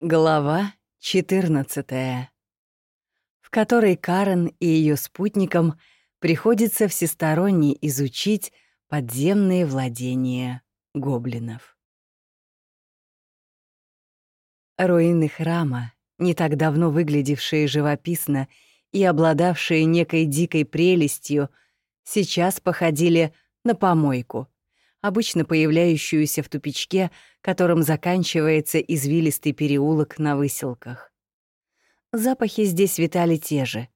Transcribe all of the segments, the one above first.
Глава 14, в которой Карен и ее спутникам приходится всесторонне изучить подземные владения гоблинов. Руины храма, не так давно выглядевшие живописно и обладавшие некой дикой прелестью, сейчас походили на помойку — обычно появляющуюся в тупичке, которым заканчивается извилистый переулок на выселках. Запахи здесь витали те же.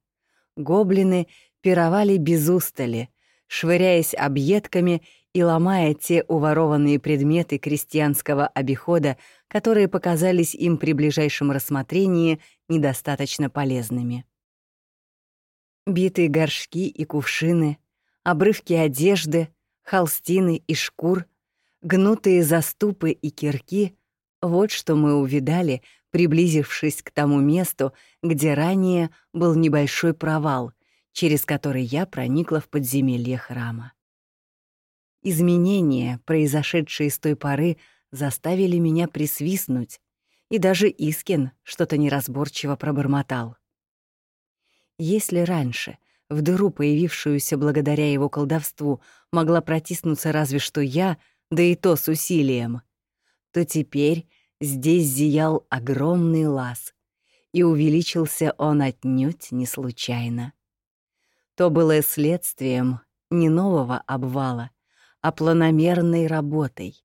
Гоблины пировали без устали, швыряясь объедками и ломая те уворованные предметы крестьянского обихода, которые показались им при ближайшем рассмотрении недостаточно полезными. Битые горшки и кувшины, обрывки одежды — холстины и шкур, гнутые заступы и кирки — вот что мы увидали, приблизившись к тому месту, где ранее был небольшой провал, через который я проникла в подземелье храма. Изменения, произошедшие с той поры, заставили меня присвистнуть, и даже Искин что-то неразборчиво пробормотал. Если раньше в дыру, появившуюся благодаря его колдовству, могла протиснуться разве что я, да и то с усилием, то теперь здесь зиял огромный лаз, и увеличился он отнюдь не случайно. То было следствием не нового обвала, а планомерной работой.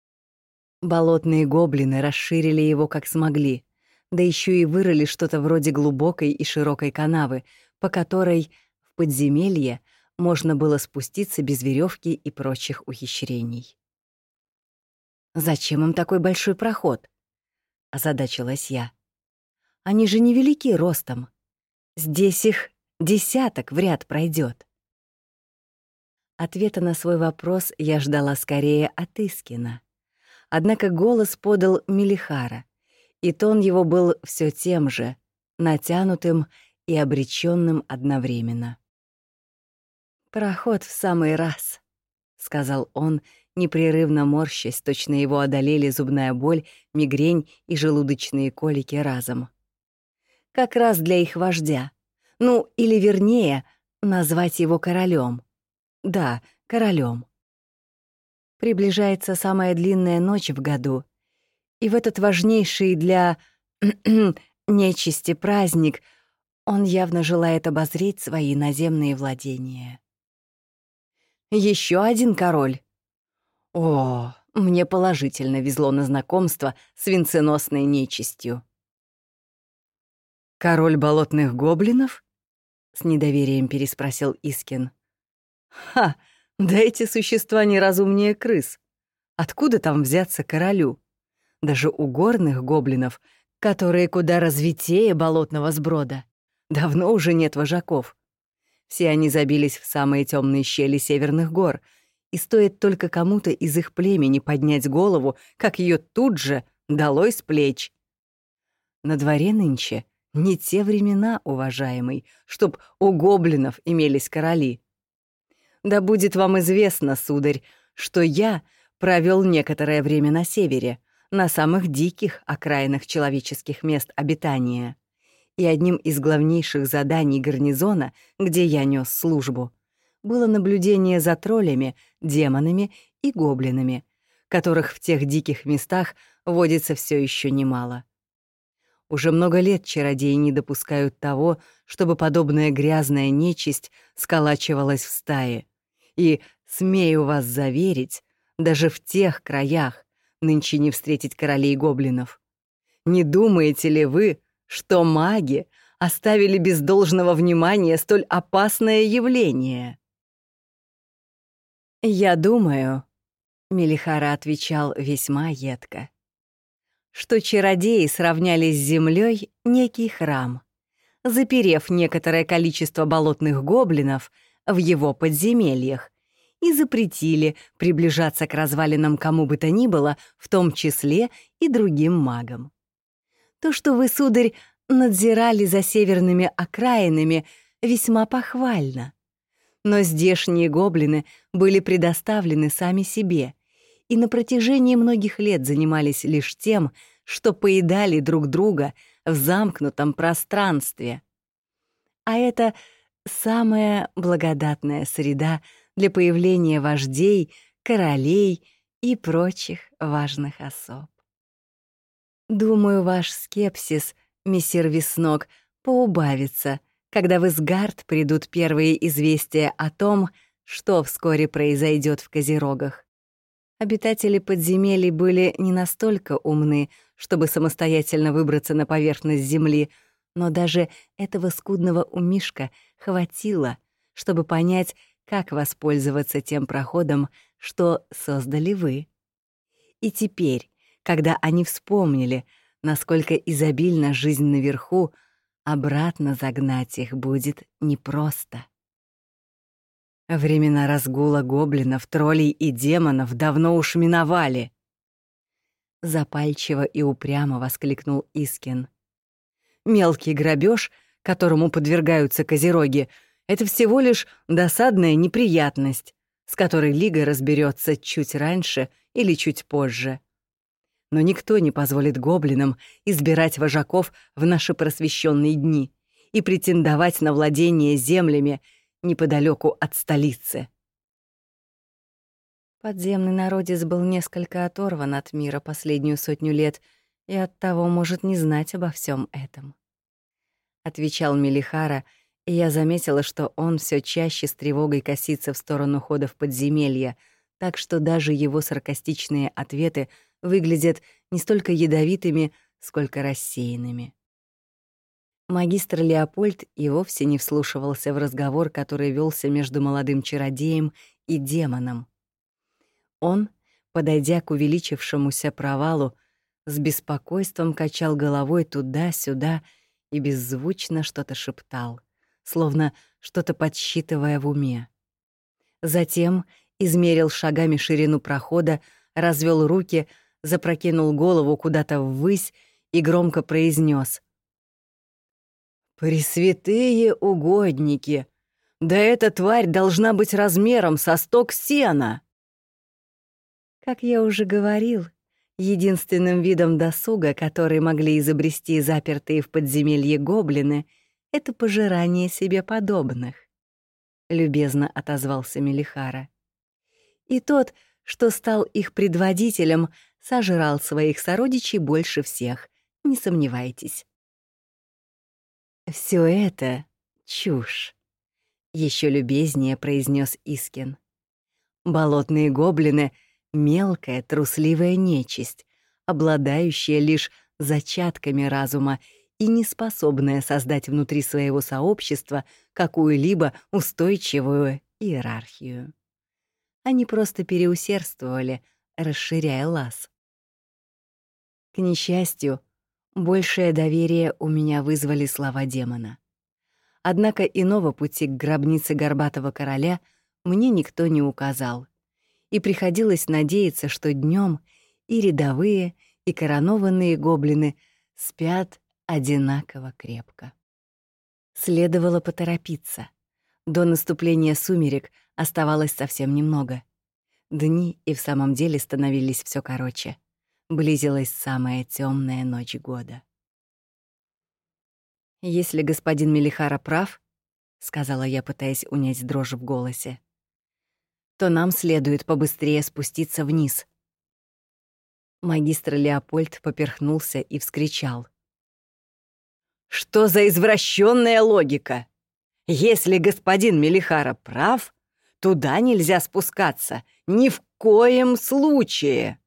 Болотные гоблины расширили его как смогли, да еще и вырыли что-то вроде глубокой и широкой канавы, по которой подземелье можно было спуститься без веревки и прочих ухищрений. «Зачем им такой большой проход?» — озадачилась я. «Они же невелики ростом. Здесь их десяток в ряд пройдет. Ответа на свой вопрос я ждала скорее от Искина. Однако голос подал Мелихара, и тон его был все тем же, натянутым и обреченным одновременно. «Проход в самый раз», — сказал он, непрерывно морщась, точно его одолели зубная боль, мигрень и желудочные колики разом. «Как раз для их вождя. Ну, или вернее, назвать его королем. Да, королем. Приближается самая длинная ночь в году, и в этот важнейший для нечисти праздник он явно желает обозреть свои наземные владения. Еще один король. О, мне положительно везло на знакомство с венценосной нечистью. «Король болотных гоблинов?» — с недоверием переспросил Искин. «Ха, да эти существа неразумнее крыс. Откуда там взяться королю? Даже у горных гоблинов, которые куда развитее болотного сброда, давно уже нет вожаков. Все они забились в самые темные щели северных гор, и стоит только кому-то из их племени поднять голову, как ее тут же долой с плеч. На дворе нынче не те времена, уважаемый, чтоб у гоблинов имелись короли. Да будет вам известно, сударь, что я провел некоторое время на севере, на самых диких окраинах человеческих мест обитания и одним из главнейших заданий гарнизона, где я нес службу, было наблюдение за троллями, демонами и гоблинами, которых в тех диких местах водится все еще немало. Уже много лет чародеи не допускают того, чтобы подобная грязная нечисть сколачивалась в стае. И, смею вас заверить, даже в тех краях нынче не встретить королей гоблинов. Не думаете ли вы, что маги оставили без должного внимания столь опасное явление. «Я думаю», — Мелихара отвечал весьма едко, что чародеи сравняли с землей некий храм, заперев некоторое количество болотных гоблинов в его подземельях и запретили приближаться к развалинам кому бы то ни было, в том числе и другим магам. То, что вы, сударь, надзирали за северными окраинами, весьма похвально. Но здешние гоблины были предоставлены сами себе и на протяжении многих лет занимались лишь тем, что поедали друг друга в замкнутом пространстве. А это самая благодатная среда для появления вождей, королей и прочих важных особ. Думаю, ваш скепсис, мессир Веснок, поубавится, когда в Изгард придут первые известия о том, что вскоре произойдет в Козерогах. Обитатели подземелий были не настолько умны, чтобы самостоятельно выбраться на поверхность Земли, но даже этого скудного умишка хватило, чтобы понять, как воспользоваться тем проходом, что создали вы. И теперь, когда они вспомнили, насколько изобильна жизнь наверху, обратно загнать их будет непросто. Времена разгула гоблинов, троллей и демонов давно уж миновали. Запальчиво и упрямо воскликнул Искин. Мелкий грабеж, которому подвергаются козероги, это всего лишь досадная неприятность, с которой Лига разберется чуть раньше или чуть позже. Но никто не позволит гоблинам избирать вожаков в наши просвещенные дни и претендовать на владение землями, неподалеку от столицы. Подземный народец был несколько оторван от мира последнюю сотню лет и оттого может не знать обо всем этом. Отвечал Мелихара, и я заметила, что он все чаще с тревогой косится в сторону хода в подземелье, так что даже его саркастичные ответы выглядят не столько ядовитыми, сколько рассеянными. Магистр Леопольд и вовсе не вслушивался в разговор, который велся между молодым чародеем и демоном. Он, подойдя к увеличившемуся провалу, с беспокойством качал головой туда-сюда и беззвучно что-то шептал, словно что-то подсчитывая в уме. Затем измерил шагами ширину прохода, развел руки, запрокинул голову куда-то ввысь и громко произнес: «Пресвятые угодники! Да эта тварь должна быть размером со сток сена!» Как я уже говорил, единственным видом досуга, который могли изобрести запертые в подземелье гоблины, это пожирание себе подобных. Любезно отозвался Мелихара. И тот, что стал их предводителем, сожрал своих сородичей больше всех, не сомневайтесь. Все это — чушь», — еще любезнее произнес Искин. «Болотные гоблины — мелкая, трусливая нечисть, обладающая лишь зачатками разума и не способная создать внутри своего сообщества какую-либо устойчивую иерархию. Они просто переусердствовали, расширяя лаз. К несчастью, Большее доверие у меня вызвали слова демона. Однако иного пути к гробнице горбатого короля мне никто не указал, и приходилось надеяться, что днем и рядовые, и коронованные гоблины спят одинаково крепко. Следовало поторопиться. До наступления сумерек оставалось совсем немного. Дни и в самом деле становились все короче. Близилась самая темная ночь года. «Если господин Мелихара прав», — сказала я, пытаясь унять дрожь в голосе, «то нам следует побыстрее спуститься вниз». Магистр Леопольд поперхнулся и вскричал. «Что за извращенная логика? Если господин Мелихара прав, туда нельзя спускаться, ни в коем случае!»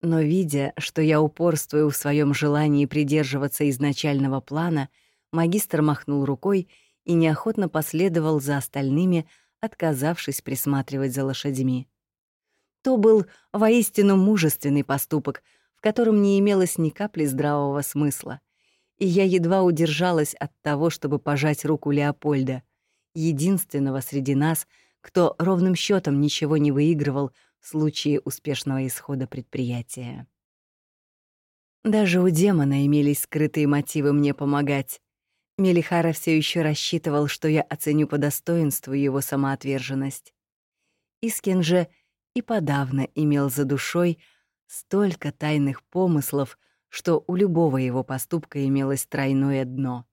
Но видя, что я упорствую в своем желании придерживаться изначального плана, магистр махнул рукой и неохотно последовал за остальными, отказавшись присматривать за лошадьми. То был воистину мужественный поступок, в котором не имелось ни капли здравого смысла, и я едва удержалась от того, чтобы пожать руку Леопольда, единственного среди нас, кто ровным счетом ничего не выигрывал случае успешного исхода предприятия. Даже у демона имелись скрытые мотивы мне помогать. Мелихара все еще рассчитывал, что я оценю по достоинству его самоотверженность. Искин же и подавно имел за душой Столько тайных помыслов, что у любого его поступка имелось тройное дно.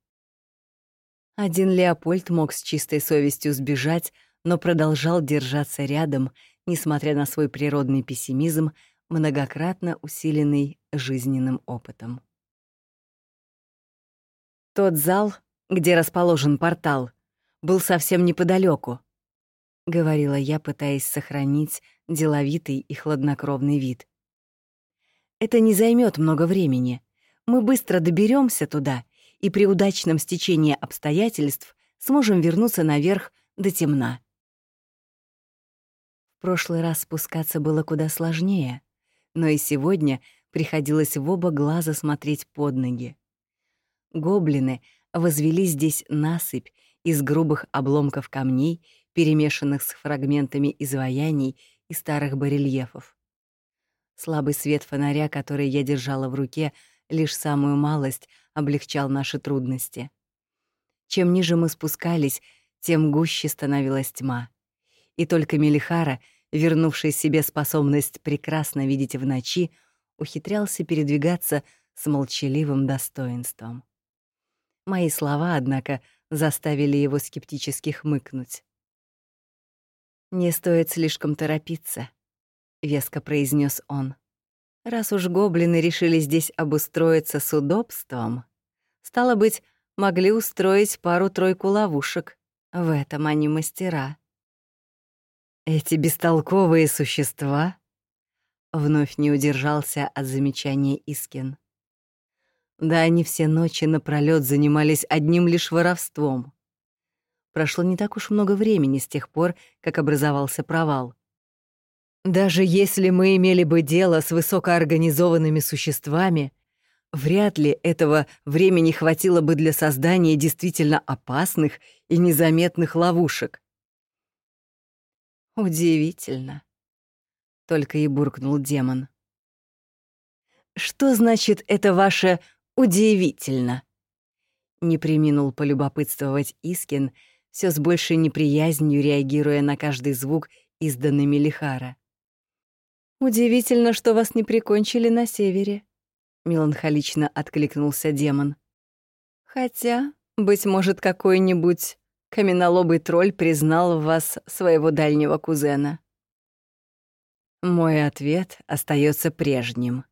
Один Леопольд мог с чистой совестью сбежать, но продолжал держаться рядом, несмотря на свой природный пессимизм, многократно усиленный жизненным опытом. Тот зал, где расположен портал, был совсем неподалеку, говорила я, пытаясь сохранить деловитый и хладнокровный вид. Это не займет много времени. Мы быстро доберемся туда и при удачном стечении обстоятельств сможем вернуться наверх до темна. Прошлый раз спускаться было куда сложнее, но и сегодня приходилось в оба глаза смотреть под ноги. Гоблины возвели здесь насыпь из грубых обломков камней, перемешанных с фрагментами изваяний и старых барельефов. Слабый свет фонаря, который я держала в руке, лишь самую малость облегчал наши трудности. Чем ниже мы спускались, тем гуще становилась тьма. И только Мелихара, вернувший себе способность прекрасно видеть в ночи, ухитрялся передвигаться с молчаливым достоинством. Мои слова, однако, заставили его скептически хмыкнуть. «Не стоит слишком торопиться», — веско произнес он. «Раз уж гоблины решили здесь обустроиться с удобством, стало быть, могли устроить пару-тройку ловушек. В этом они мастера». «Эти бестолковые существа?» Вновь не удержался от замечания Искин. Да они все ночи напролёт занимались одним лишь воровством. Прошло не так уж много времени с тех пор, как образовался провал. Даже если мы имели бы дело с высокоорганизованными существами, вряд ли этого времени хватило бы для создания действительно опасных и незаметных ловушек. Удивительно. Только и буркнул демон. Что значит это ваше «удивительно»? Не приминул полюбопытствовать Искин, все с большей неприязнью реагируя на каждый звук, изданный Мелихара. «Удивительно, что вас не прикончили на севере», — меланхолично откликнулся демон. «Хотя, быть может, какой-нибудь каменолобый тролль признал в вас своего дальнего кузена». Мой ответ остается прежним.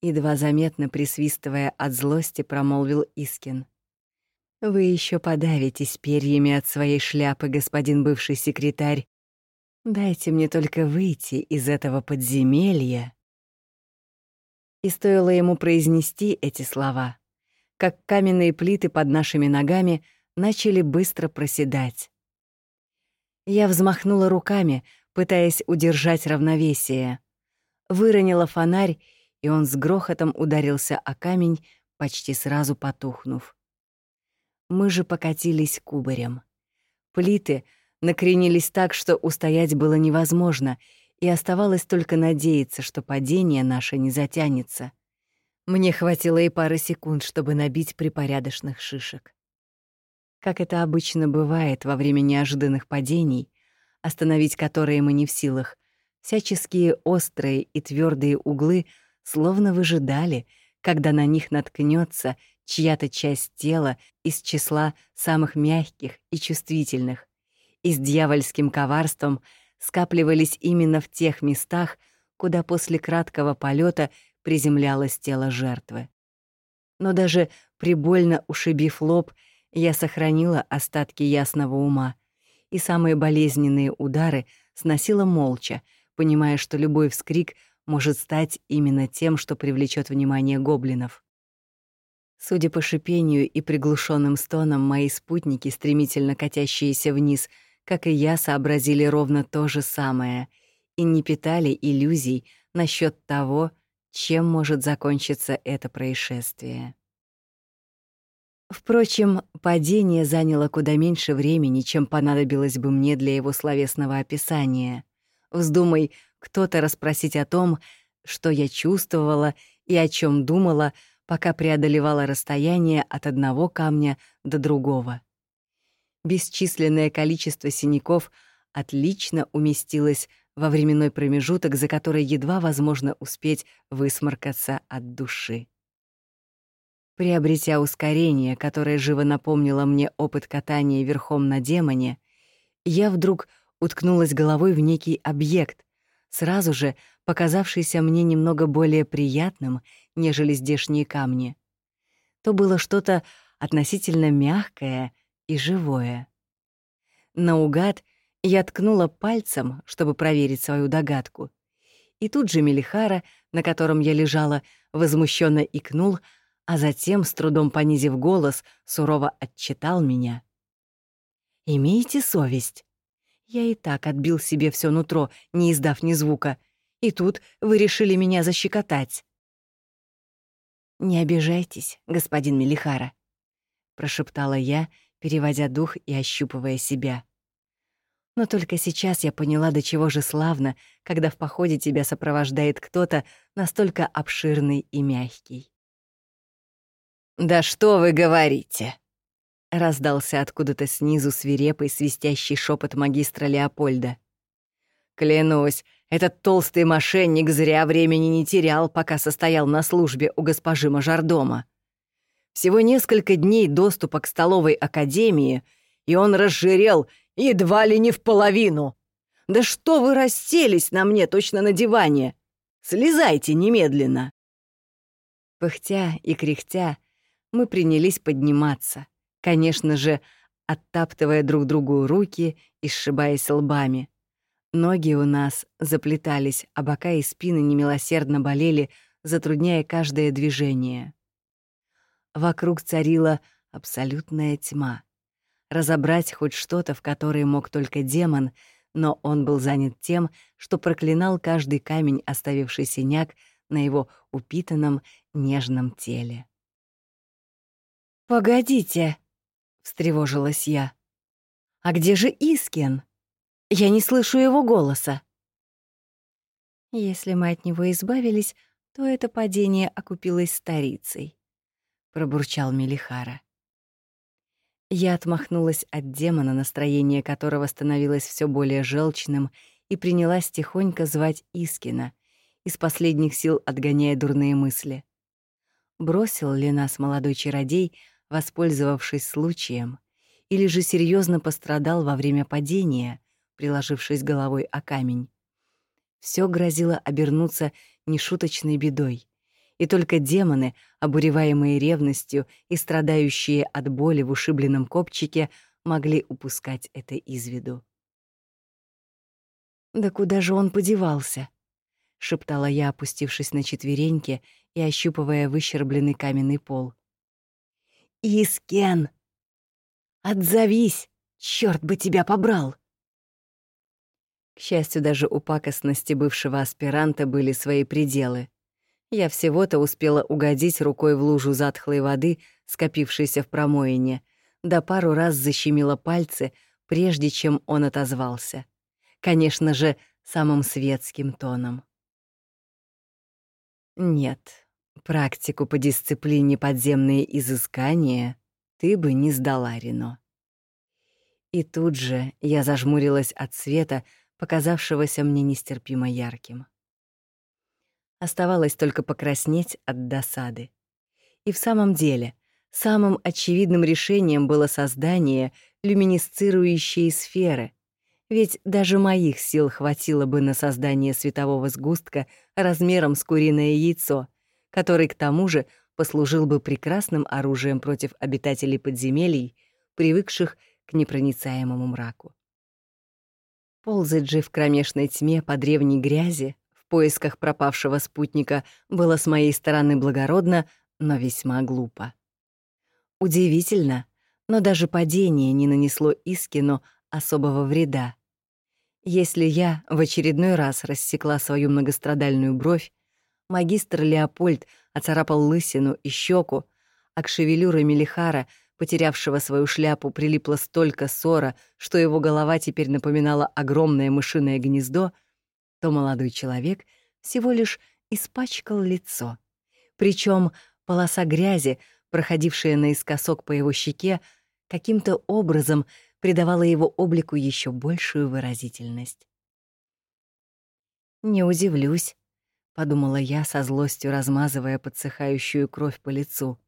Едва заметно присвистывая от злости, промолвил Искин. Вы еще подавитесь перьями от своей шляпы, господин бывший секретарь. Дайте мне только выйти из этого подземелья. И стоило ему произнести эти слова, как каменные плиты под нашими ногами начали быстро проседать. Я взмахнула руками, пытаясь удержать равновесие. Выронила фонарь, и он с грохотом ударился о камень, почти сразу потухнув. Мы же покатились кубарем. Плиты накренились так, что устоять было невозможно, и оставалось только надеяться, что падение наше не затянется. Мне хватило и пары секунд, чтобы набить припорядочных шишек. Как это обычно бывает во время неожиданных падений, остановить которые мы не в силах, всяческие острые и твердые углы словно выжидали, когда на них наткнется чья-то часть тела из числа самых мягких и чувствительных, и с дьявольским коварством скапливались именно в тех местах, куда после краткого полета приземлялось тело жертвы. Но даже прибольно ушибив лоб, я сохранила остатки ясного ума, и самые болезненные удары сносила молча, понимая, что любой вскрик может стать именно тем, что привлечет внимание гоблинов. Судя по шипению и приглушенным стонам, мои спутники, стремительно катящиеся вниз, как и я, сообразили ровно то же самое и не питали иллюзий насчет того, чем может закончиться это происшествие. Впрочем, падение заняло куда меньше времени, чем понадобилось бы мне для его словесного описания. Вздумай кто-то расспросить о том, что я чувствовала и о чем думала, пока преодолевала расстояние от одного камня до другого. Бесчисленное количество синяков отлично уместилось во временной промежуток, за который едва возможно успеть высморкаться от души. Приобретя ускорение, которое живо напомнило мне опыт катания верхом на демоне, я вдруг уткнулась головой в некий объект, сразу же показавшийся мне немного более приятным, нежели здешние камни. То было что-то относительно мягкое и живое. Наугад я ткнула пальцем, чтобы проверить свою догадку. И тут же Мелихара, на котором я лежала, возмущенно икнул — а затем, с трудом понизив голос, сурово отчитал меня. «Имейте совесть. Я и так отбил себе все нутро, не издав ни звука, и тут вы решили меня защекотать». «Не обижайтесь, господин Мелихара», — прошептала я, переводя дух и ощупывая себя. Но только сейчас я поняла, до чего же славно, когда в походе тебя сопровождает кто-то настолько обширный и мягкий. «Да что вы говорите?» Раздался откуда-то снизу свирепый свистящий шепот магистра Леопольда. «Клянусь, этот толстый мошенник зря времени не терял, пока состоял на службе у госпожи Мажордома. Всего несколько дней доступа к столовой академии, и он разжирел едва ли не в половину. Да что вы расселись на мне точно на диване? Слезайте немедленно!» Пыхтя и кряхтя, мы принялись подниматься, конечно же, оттаптывая друг другу руки и сшибаясь лбами. Ноги у нас заплетались, а бока и спины немилосердно болели, затрудняя каждое движение. Вокруг царила абсолютная тьма. Разобрать хоть что-то, в которое мог только демон, но он был занят тем, что проклинал каждый камень, оставивший синяк на его упитанном нежном теле. «Погодите», — встревожилась я. «А где же Искин? Я не слышу его голоса». «Если мы от него избавились, то это падение окупилось старицей», — пробурчал Мелихара. Я отмахнулась от демона, настроение которого становилось все более желчным, и принялась тихонько звать Искина, из последних сил отгоняя дурные мысли. Бросил ли нас молодой чародей, воспользовавшись случаем, или же серьезно пострадал во время падения, приложившись головой о камень. Все грозило обернуться нешуточной бедой, и только демоны, обуреваемые ревностью и страдающие от боли в ушибленном копчике, могли упускать это из виду. «Да куда же он подевался?» — шептала я, опустившись на четвереньки и ощупывая выщербленный каменный пол. «Искен! Отзовись! Черт бы тебя побрал!» К счастью, даже у пакостности бывшего аспиранта были свои пределы. Я всего-то успела угодить рукой в лужу затхлой воды, скопившейся в промоине, да пару раз защемила пальцы, прежде чем он отозвался. Конечно же, самым светским тоном. «Нет, Практику по дисциплине подземные изыскания ты бы не сдала, Рено. И тут же я зажмурилась от света, показавшегося мне нестерпимо ярким. Оставалось только покраснеть от досады. И в самом деле, самым очевидным решением было создание люминесцирующей сферы, ведь даже моих сил хватило бы на создание светового сгустка размером с куриное яйцо — который к тому же послужил бы прекрасным оружием против обитателей подземелий, привыкших к непроницаемому мраку. Ползать же в кромешной тьме по древней грязи в поисках пропавшего спутника было с моей стороны благородно, но весьма глупо. Удивительно, но даже падение не нанесло Искину особого вреда. Если я в очередной раз рассекла свою многострадальную бровь, Магистр Леопольд оцарапал лысину и щеку, а к шевелюре Мелихара, потерявшего свою шляпу, прилипло столько ссора, что его голова теперь напоминала огромное мышиное гнездо, то молодой человек всего лишь испачкал лицо. Причем полоса грязи, проходившая наискосок по его щеке, каким-то образом придавала его облику еще большую выразительность. Не удивлюсь, подумала я со злостью, размазывая подсыхающую кровь по лицу.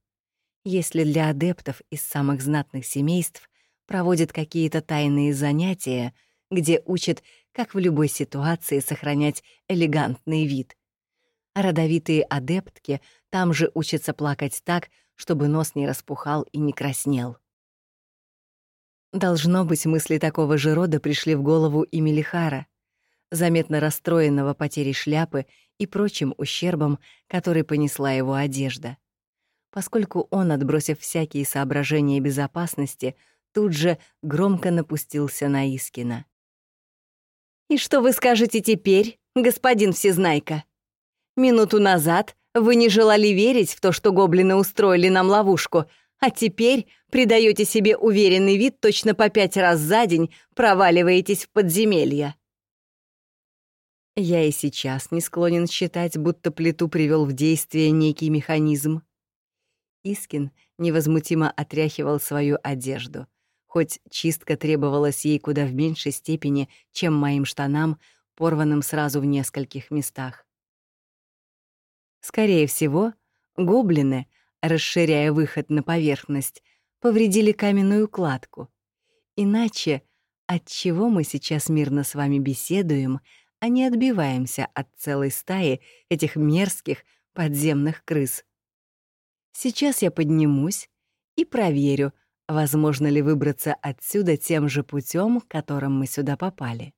Если для адептов из самых знатных семейств проводят какие-то тайные занятия, где учат, как в любой ситуации сохранять элегантный вид. А родовитые адептки там же учатся плакать так, чтобы нос не распухал и не краснел. Должно быть, мысли такого же рода пришли в голову и Мелихара, заметно расстроенного потерей шляпы и прочим ущербом, который понесла его одежда. Поскольку он, отбросив всякие соображения безопасности, тут же громко напустился на Искина. «И что вы скажете теперь, господин Всезнайка? Минуту назад вы не желали верить в то, что гоблины устроили нам ловушку, а теперь придаете себе уверенный вид, точно по пять раз за день проваливаетесь в подземелье». Я и сейчас не склонен считать, будто плиту привел в действие некий механизм. Искин невозмутимо отряхивал свою одежду, хоть чистка требовалась ей куда в меньшей степени, чем моим штанам, порванным сразу в нескольких местах. Скорее всего, гоблины, расширяя выход на поверхность, повредили каменную кладку. Иначе от чего мы сейчас мирно с вами беседуем, а не отбиваемся от целой стаи этих мерзких подземных крыс? Сейчас я поднимусь и проверю, возможно ли выбраться отсюда тем же путем, которым мы сюда попали.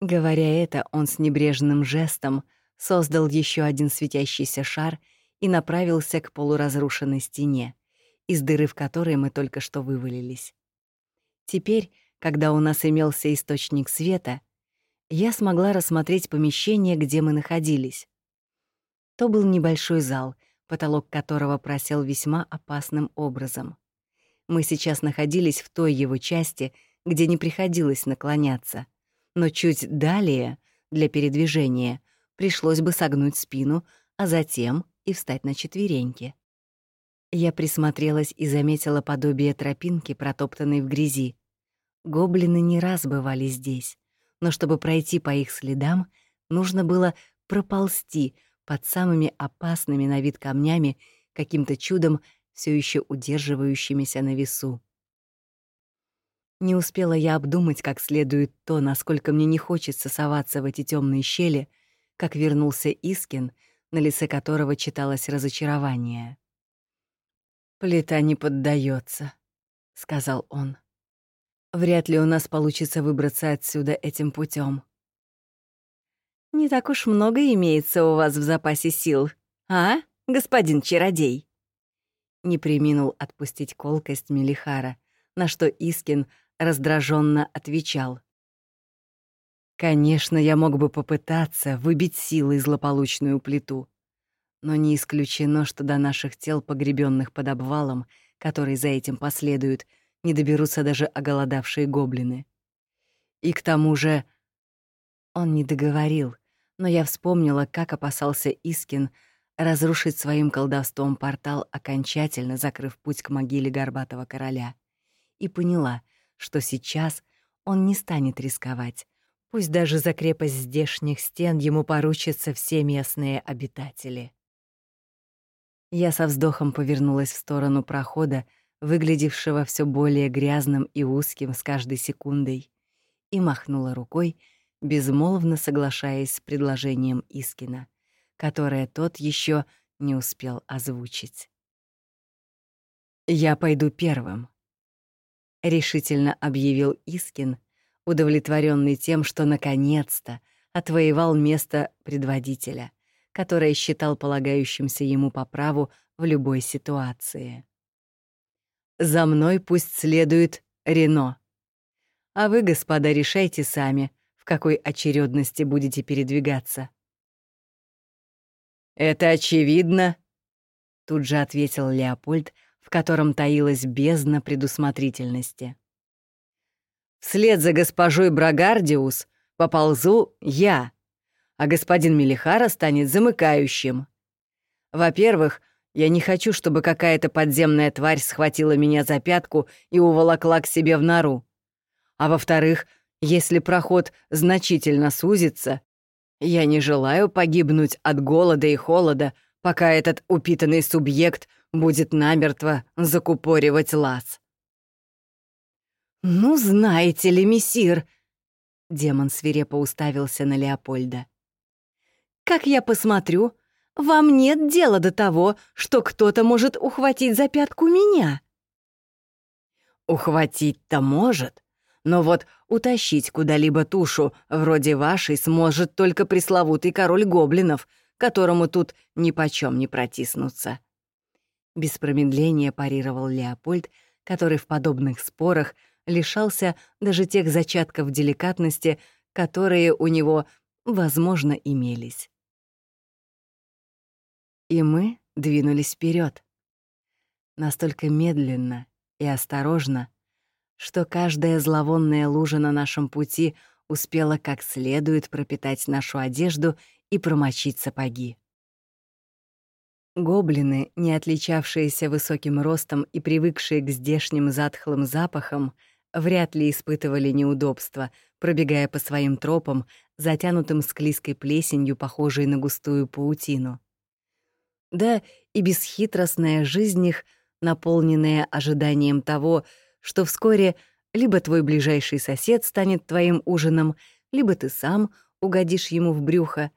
Говоря это, он с небрежным жестом создал еще один светящийся шар и направился к полуразрушенной стене, из дыры в которой мы только что вывалились. Теперь, когда у нас имелся источник света, я смогла рассмотреть помещение, где мы находились. То был небольшой зал, потолок которого просел весьма опасным образом. Мы сейчас находились в той его части, где не приходилось наклоняться, но чуть далее, для передвижения, пришлось бы согнуть спину, а затем и встать на четвереньки. Я присмотрелась и заметила подобие тропинки, протоптанной в грязи. Гоблины не раз бывали здесь, но чтобы пройти по их следам, нужно было проползти под самыми опасными на вид камнями, каким-то чудом все еще удерживающимися на весу. Не успела я обдумать как следует то, насколько мне не хочется соваться в эти темные щели, как вернулся Искин, на лице которого читалось разочарование. «Плита не поддается, сказал он. «Вряд ли у нас получится выбраться отсюда этим путем. «Не так уж много имеется у вас в запасе сил, а, господин чародей?» Не приминул отпустить колкость Мелихара, на что Искин раздраженно отвечал. «Конечно, я мог бы попытаться выбить силой злополучную плиту, но не исключено, что до наших тел, погребенных под обвалом, который за этим последует, не доберутся даже оголодавшие гоблины. И к тому же... Он не договорил, но я вспомнила, как опасался Искин разрушить своим колдовством портал, окончательно закрыв путь к могиле горбатого короля, и поняла, что сейчас он не станет рисковать, пусть даже за крепость здешних стен ему поручатся все местные обитатели. Я со вздохом повернулась в сторону прохода, выглядевшего все более грязным и узким с каждой секундой, и махнула рукой, безмолвно соглашаясь с предложением Искина, которое тот еще не успел озвучить. «Я пойду первым», — решительно объявил Искин, удовлетворенный тем, что наконец-то отвоевал место предводителя — которое считал полагающимся ему по праву в любой ситуации. «За мной пусть следует Рено. А вы, господа, решайте сами, в какой очередности будете передвигаться». «Это очевидно», — тут же ответил Леопольд, в котором таилась бездна предусмотрительности. «Вслед за госпожой Брагардиус поползу я, а господин Мелихара станет замыкающим. Во-первых, я не хочу, чтобы какая-то подземная тварь схватила меня за пятку и уволокла к себе в нору. А во-вторых, Если проход значительно сузится, я не желаю погибнуть от голода и холода, пока этот упитанный субъект будет намертво закупоривать лаз. «Ну, знаете ли, мессир...» Демон свирепо уставился на Леопольда. «Как я посмотрю, вам нет дела до того, что кто-то может ухватить за пятку меня». «Ухватить-то может, но вот утащить куда-либо тушу вроде вашей сможет только пресловутый король гоблинов, которому тут ни почем не протиснуться». Без промедления парировал Леопольд, который в подобных спорах лишался даже тех зачатков деликатности, которые у него, возможно, имелись. И мы двинулись вперед, Настолько медленно и осторожно, что каждая зловонная лужа на нашем пути успела как следует пропитать нашу одежду и промочить сапоги. Гоблины, не отличавшиеся высоким ростом и привыкшие к здешним затхлым запахам, вряд ли испытывали неудобства, пробегая по своим тропам, затянутым склизкой плесенью, похожей на густую паутину. Да и бесхитростная жизнь их, наполненная ожиданием того, что вскоре либо твой ближайший сосед станет твоим ужином, либо ты сам угодишь ему в брюхо,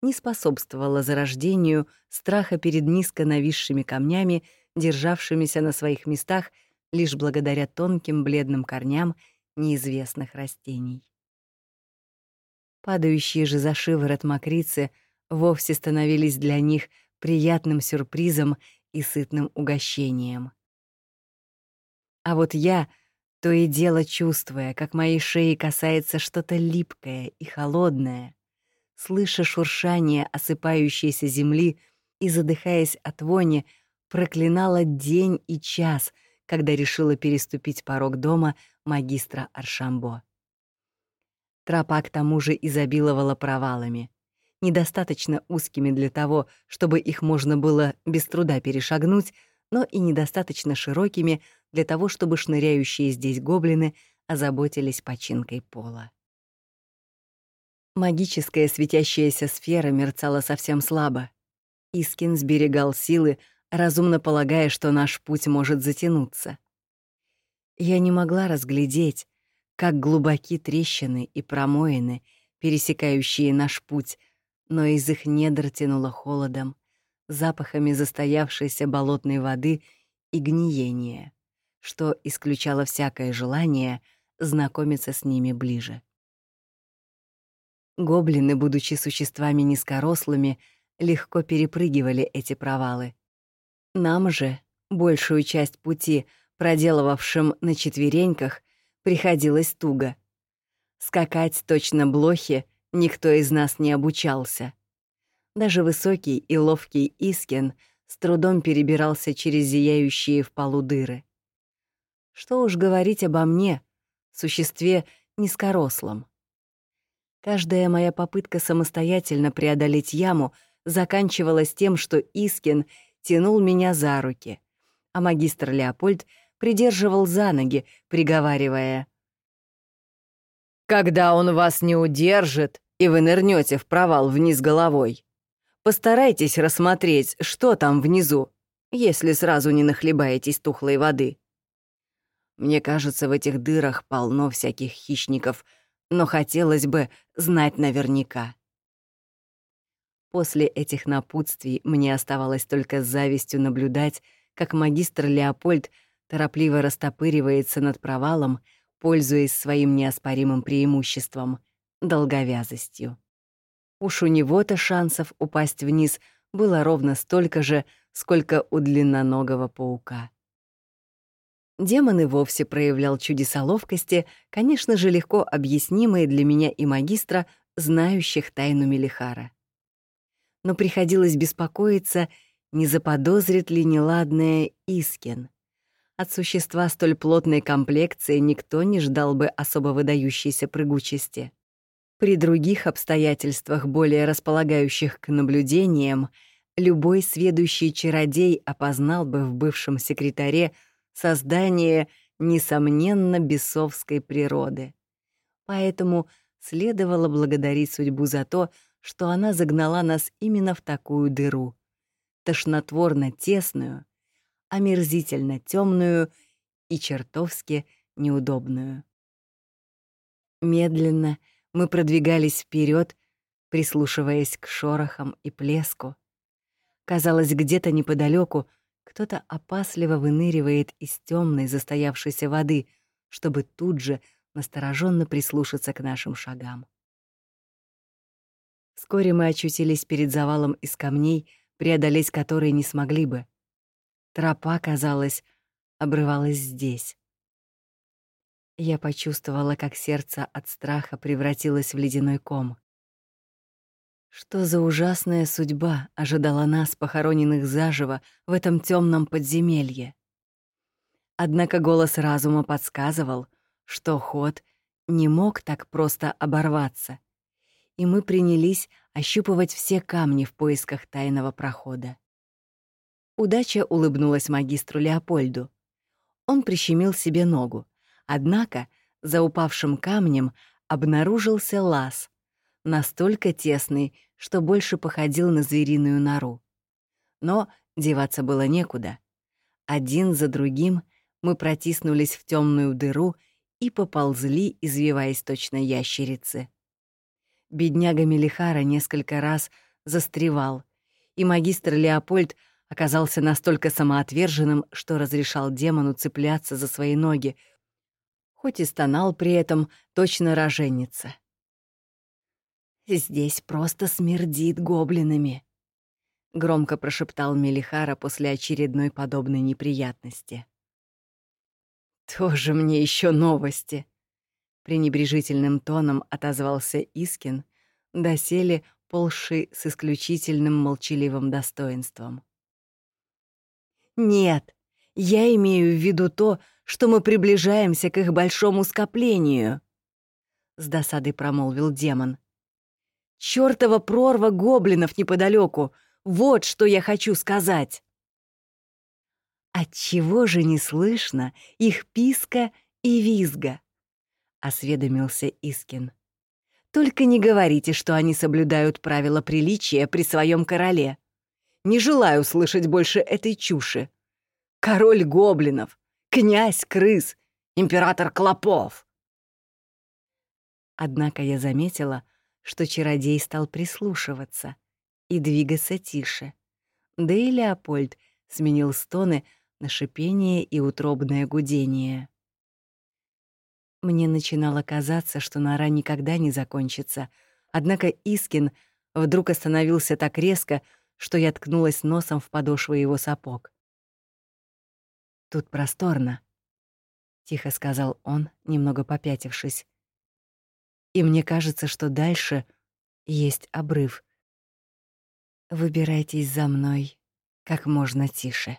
не способствовала зарождению страха перед низко нависшими камнями, державшимися на своих местах лишь благодаря тонким бледным корням неизвестных растений. Падающие же за шиворот мокрицы вовсе становились для них приятным сюрпризом и сытным угощением. А вот я, то и дело чувствуя, как моей шеи касается что-то липкое и холодное, слыша шуршание осыпающейся земли и задыхаясь от вони, проклинала день и час, когда решила переступить порог дома магистра Аршамбо. Тропа к тому же изобиловала провалами, недостаточно узкими для того, чтобы их можно было без труда перешагнуть, но и недостаточно широкими для того, чтобы шныряющие здесь гоблины озаботились починкой пола. Магическая светящаяся сфера мерцала совсем слабо. Искин сберегал силы, разумно полагая, что наш путь может затянуться. Я не могла разглядеть, как глубоки трещины и промоины, пересекающие наш путь, но из их недр тянуло холодом, запахами застоявшейся болотной воды и гниения, что исключало всякое желание знакомиться с ними ближе. Гоблины, будучи существами низкорослыми, легко перепрыгивали эти провалы. Нам же, большую часть пути, проделывавшим на четвереньках, приходилось туго. Скакать точно блохи никто из нас не обучался. Даже высокий и ловкий Искин с трудом перебирался через зияющие в полу дыры. Что уж говорить обо мне, существе низкорослом. Каждая моя попытка самостоятельно преодолеть яму заканчивалась тем, что Искин тянул меня за руки, а магистр Леопольд придерживал за ноги, приговаривая. «Когда он вас не удержит, и вы нырнете в провал вниз головой, Постарайтесь рассмотреть, что там внизу, если сразу не нахлебаетесь тухлой воды. Мне кажется, в этих дырах полно всяких хищников, но хотелось бы знать наверняка. После этих напутствий мне оставалось только с завистью наблюдать, как магистр Леопольд торопливо растопыривается над провалом, пользуясь своим неоспоримым преимуществом — долговязостью. Уж у него-то шансов упасть вниз было ровно столько же, сколько у длинноногого паука. Демон и вовсе проявлял чудеса ловкости, конечно же, легко объяснимые для меня и магистра, знающих тайну Мелихара. Но приходилось беспокоиться, не заподозрит ли неладное Искин. От существа столь плотной комплекции никто не ждал бы особо выдающейся прыгучести. При других обстоятельствах, более располагающих к наблюдениям, любой сведущий чародей опознал бы в бывшем секретаре создание, несомненно, бесовской природы. Поэтому следовало благодарить судьбу за то, что она загнала нас именно в такую дыру. Тошнотворно тесную, омерзительно темную и чертовски неудобную. Медленно мы продвигались вперед, прислушиваясь к шорохам и плеску. Казалось, где-то неподалеку кто-то опасливо выныривает из темной застоявшейся воды, чтобы тут же настороженно прислушаться к нашим шагам. Вскоре мы очутились перед завалом из камней, преодолеть которые не смогли бы. Тропа, казалось, обрывалась здесь. Я почувствовала, как сердце от страха превратилось в ледяной ком. Что за ужасная судьба ожидала нас, похороненных заживо, в этом темном подземелье? Однако голос разума подсказывал, что ход не мог так просто оборваться, и мы принялись ощупывать все камни в поисках тайного прохода. Удача улыбнулась магистру Леопольду. Он прищемил себе ногу, однако за упавшим камнем обнаружился лаз, настолько тесный, что больше походил на звериную нору. Но деваться было некуда. Один за другим мы протиснулись в темную дыру и поползли, извиваясь точно ящерицы. Бедняга Мелихара несколько раз застревал, и магистр Леопольд оказался настолько самоотверженным, что разрешал демону цепляться за свои ноги, хоть и стонал при этом точно роженица. «Здесь просто смердит гоблинами», — громко прошептал Мелихара после очередной подобной неприятности. «Тоже мне еще новости», — пренебрежительным тоном отозвался Искин, доселе полши с исключительным молчаливым достоинством. «Нет, я имею в виду то, что мы приближаемся к их большому скоплению», — с досадой промолвил демон. Чёртова прорва гоблинов неподалеку. Вот что я хочу сказать. Отчего же не слышно их писка и визга? осведомился Искин. Только не говорите, что они соблюдают правила приличия при своем короле. Не желаю слышать больше этой чуши. Король гоблинов, князь крыс, император клопов. Однако я заметила, что чародей стал прислушиваться и двигаться тише. Да и Леопольд сменил стоны на шипение и утробное гудение. Мне начинало казаться, что нора никогда не закончится, однако Искин вдруг остановился так резко, что я ткнулась носом в подошвы его сапог. «Тут просторно», — тихо сказал он, немного попятившись и мне кажется, что дальше есть обрыв. Выбирайтесь за мной как можно тише.